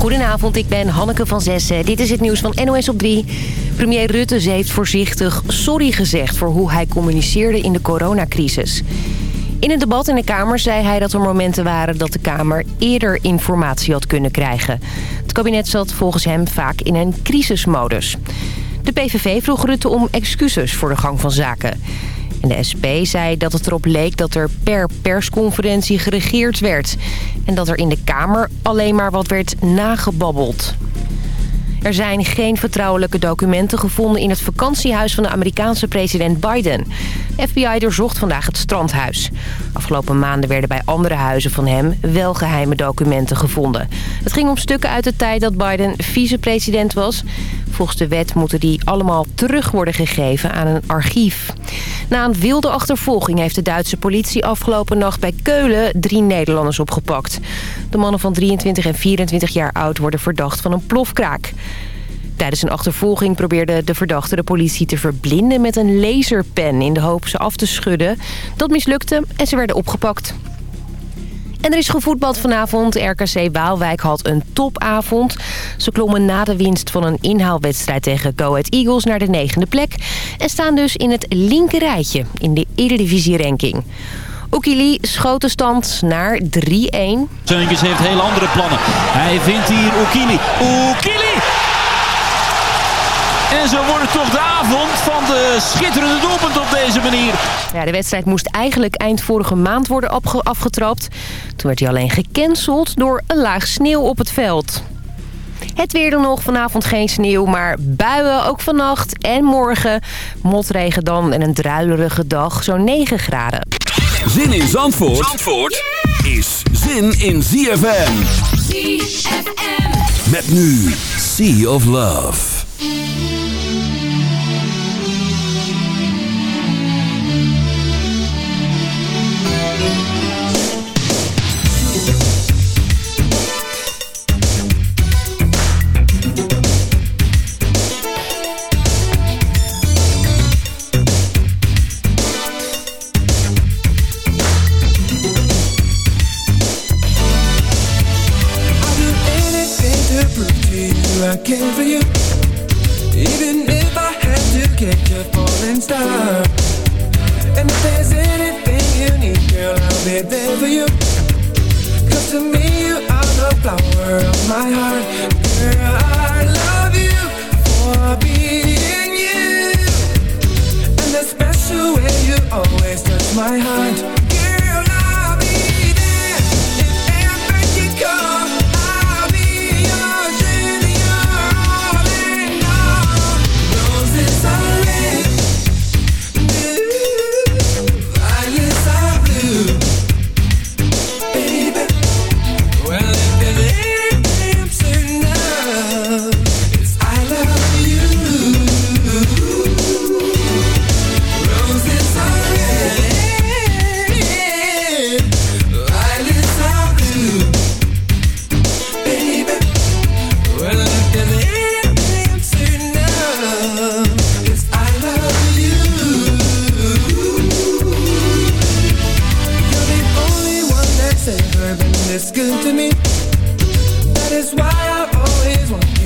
Goedenavond, ik ben Hanneke van Zessen. Dit is het nieuws van NOS op 3. Premier Rutte heeft voorzichtig sorry gezegd voor hoe hij communiceerde in de coronacrisis. In een debat in de Kamer zei hij dat er momenten waren dat de Kamer eerder informatie had kunnen krijgen. Het kabinet zat volgens hem vaak in een crisismodus. De PVV vroeg Rutte om excuses voor de gang van zaken. En de SP zei dat het erop leek dat er per persconferentie geregeerd werd. En dat er in de Kamer alleen maar wat werd nagebabbeld. Er zijn geen vertrouwelijke documenten gevonden in het vakantiehuis van de Amerikaanse president Biden. De FBI doorzocht vandaag het strandhuis. Afgelopen maanden werden bij andere huizen van hem wel geheime documenten gevonden. Het ging om stukken uit de tijd dat Biden vicepresident was. Volgens de wet moeten die allemaal terug worden gegeven aan een archief. Na een wilde achtervolging heeft de Duitse politie afgelopen nacht bij Keulen drie Nederlanders opgepakt. De mannen van 23 en 24 jaar oud worden verdacht van een plofkraak. Tijdens een achtervolging probeerde de verdachte de politie te verblinden met een laserpen in de hoop ze af te schudden. Dat mislukte en ze werden opgepakt. En er is gevoetbald vanavond. RKC Waalwijk had een topavond. Ze klommen na de winst van een inhaalwedstrijd tegen Go Ahead Eagles naar de negende plek. En staan dus in het linkerrijtje in de Eredivisie-ranking. Oekili schoot de stand naar 3-1. Zeuntjes heeft heel andere plannen. Hij vindt hier Oekili. Oekili! En zo wordt het toch de avond van de schitterende doelpunt op deze manier. Ja, de wedstrijd moest eigenlijk eind vorige maand worden afgetrapt. Toen werd hij alleen gecanceld door een laag sneeuw op het veld. Het weer dan nog, vanavond geen sneeuw, maar buien ook vannacht en morgen. Motregen dan en een druilerige dag, zo'n 9 graden. Zin in Zandvoort, Zandvoort is zin in ZFM. ZFM. Met nu Sea of Love.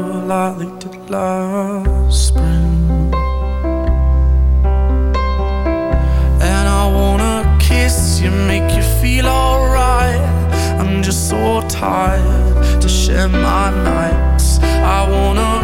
well I linked it last spring. And I wanna kiss you, make you feel alright. I'm just so tired to share my nights. I wanna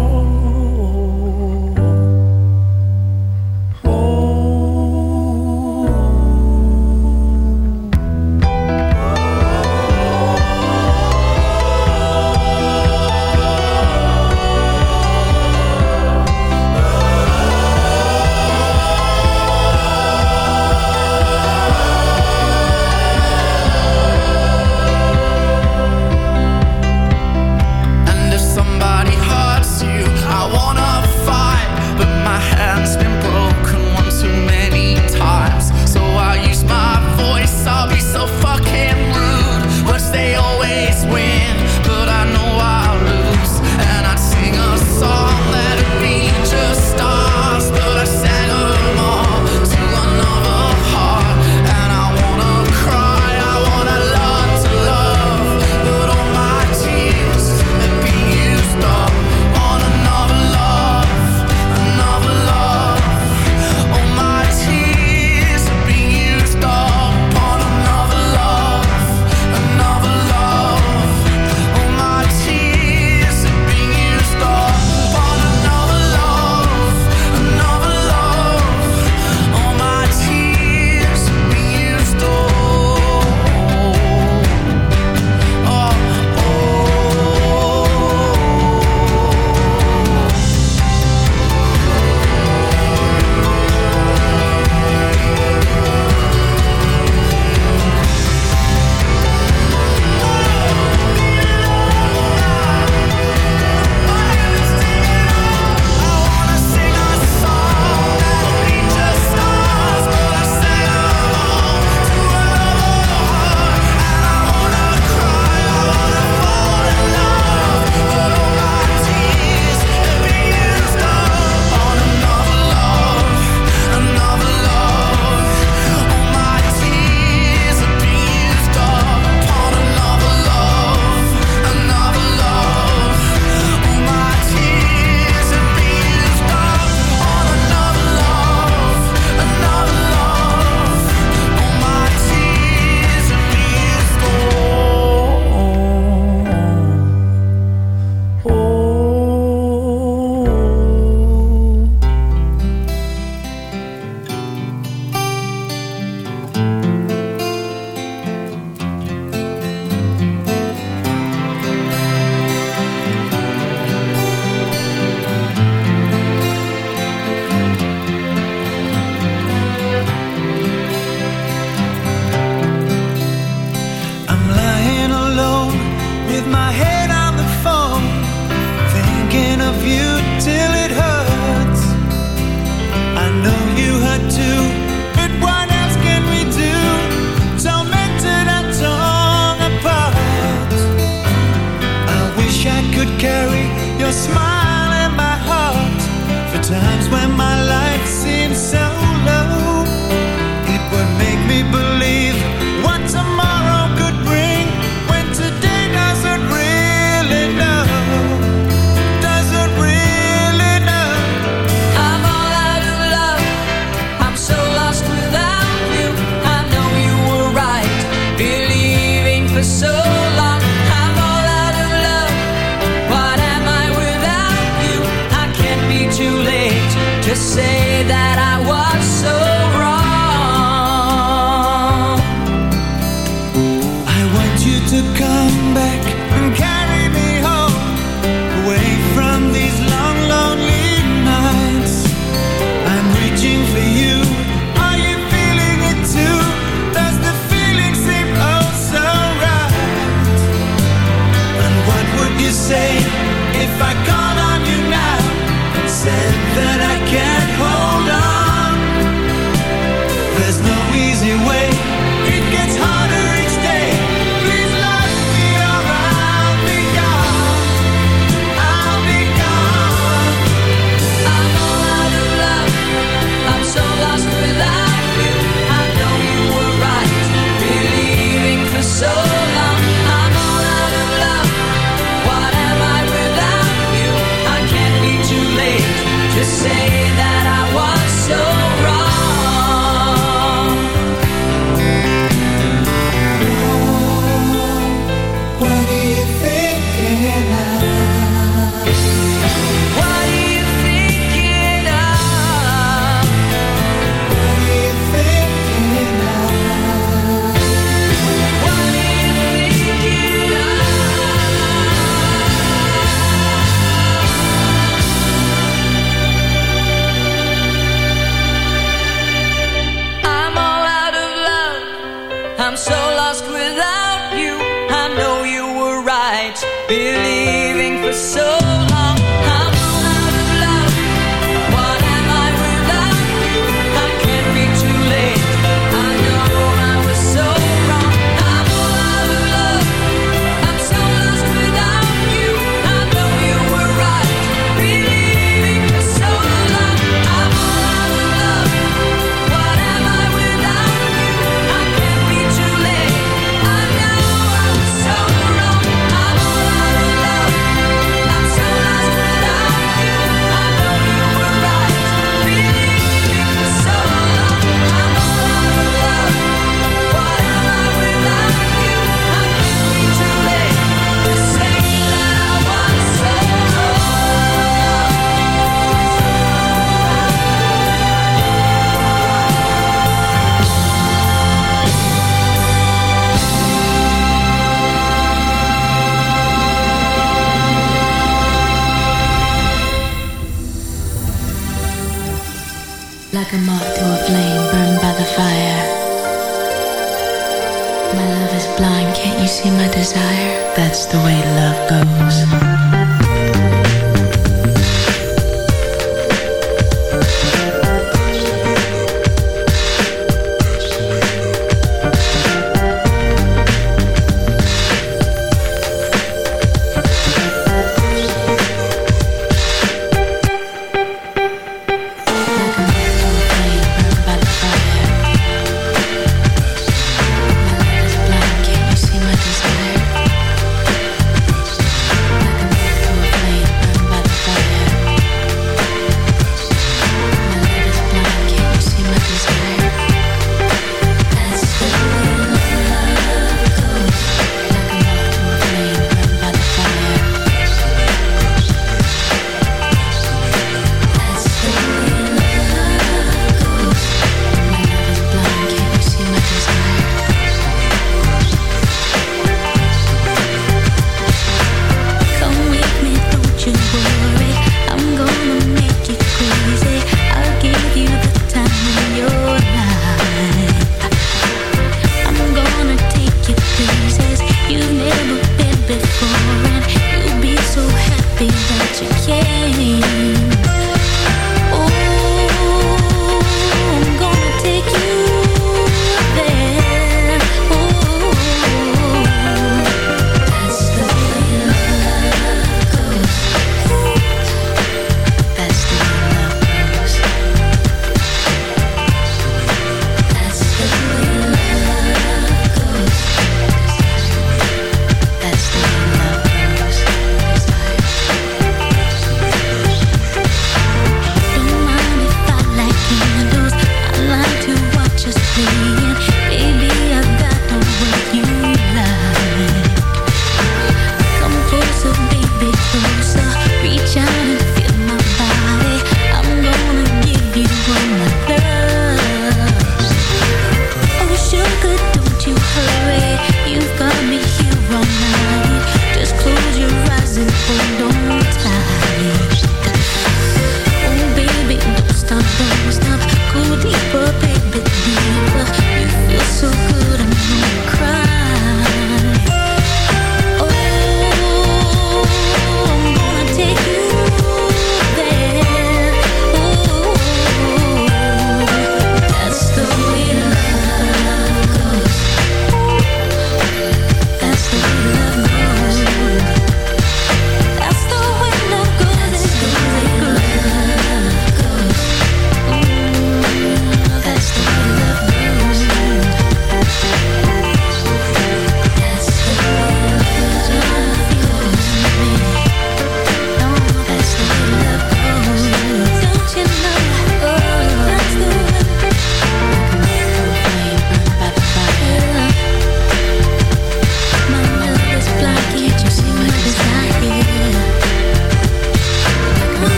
a smile in my heart for times when my life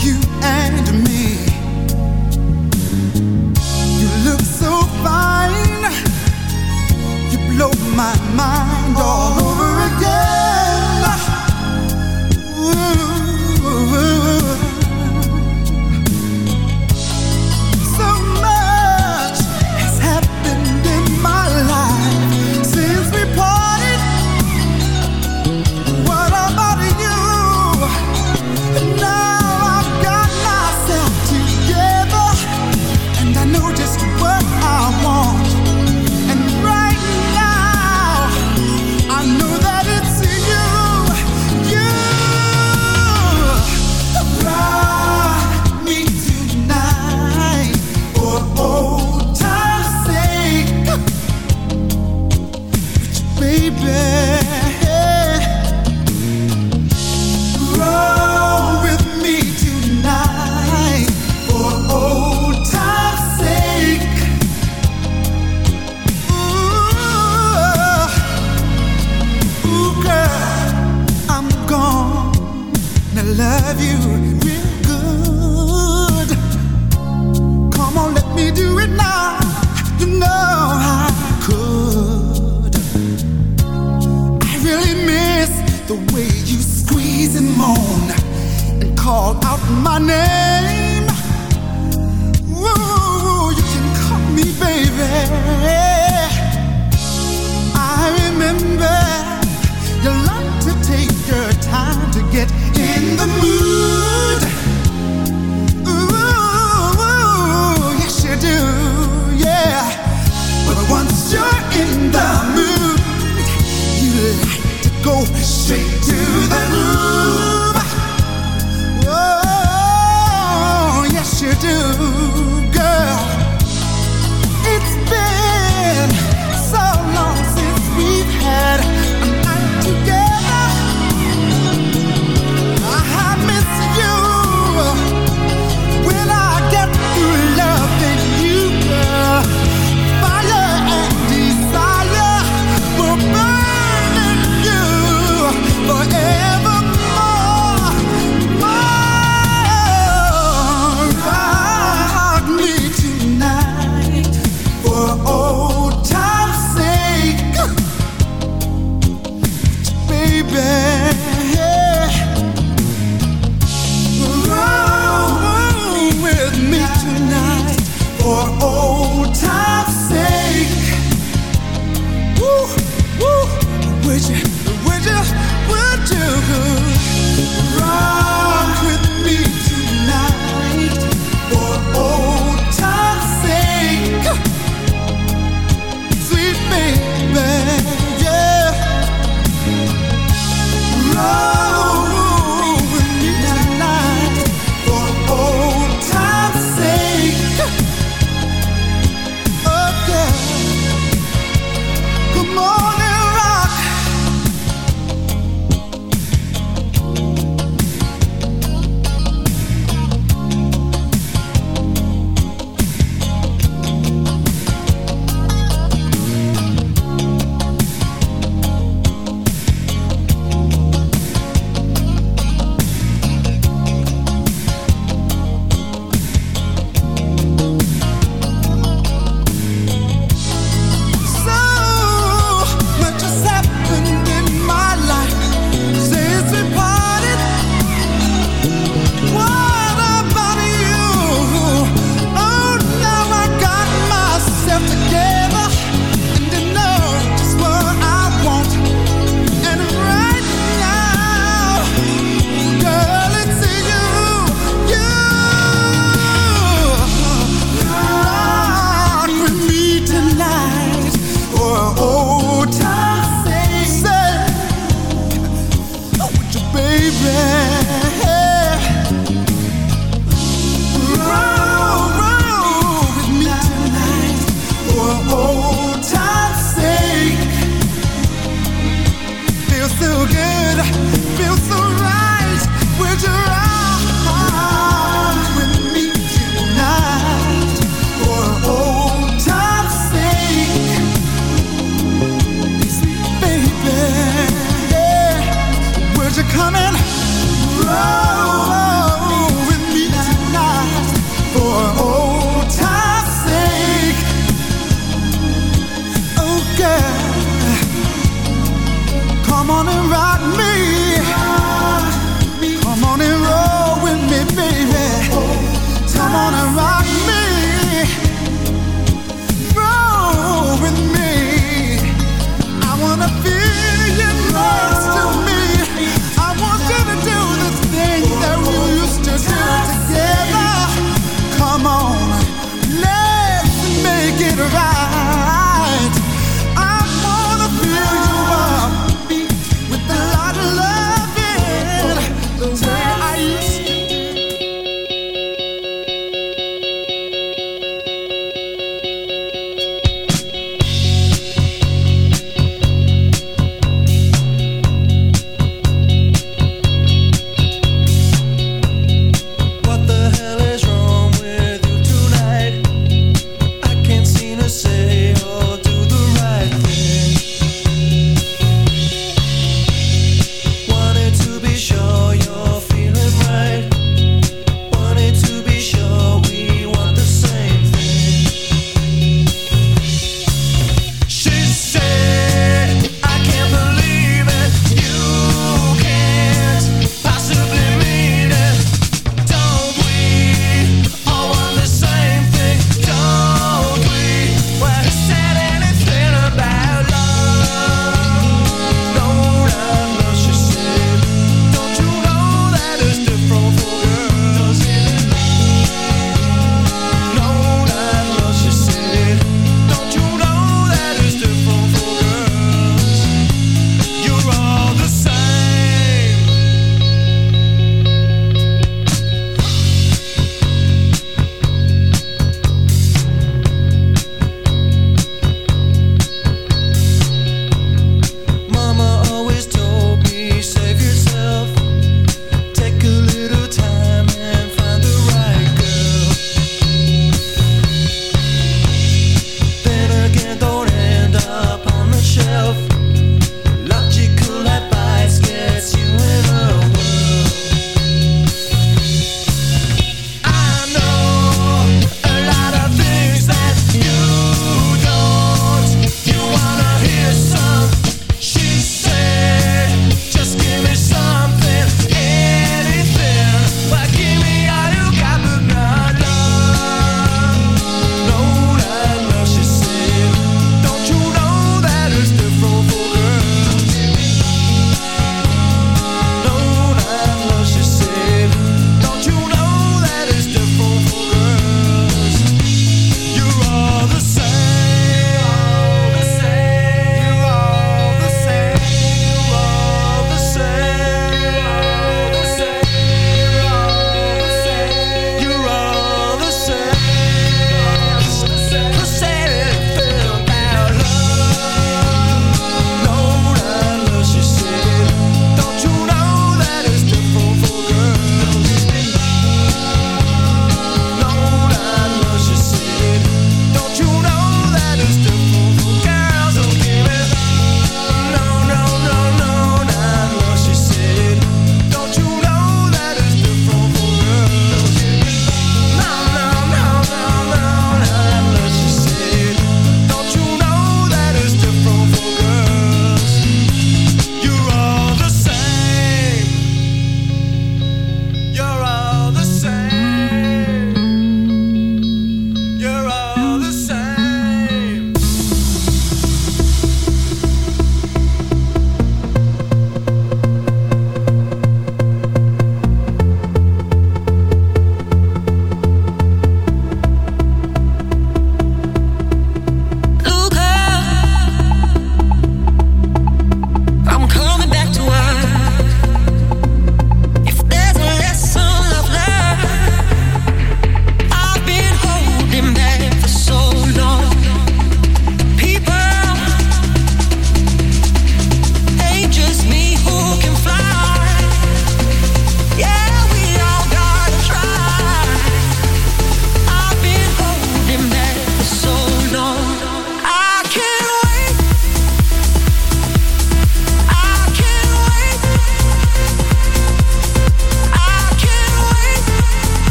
You and me. To